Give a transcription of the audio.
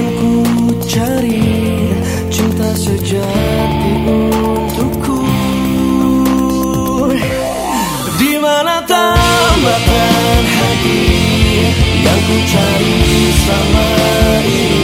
akan ku cari cinta sejati untukku. Di mana tambahkan hati yang ku cari sama ini?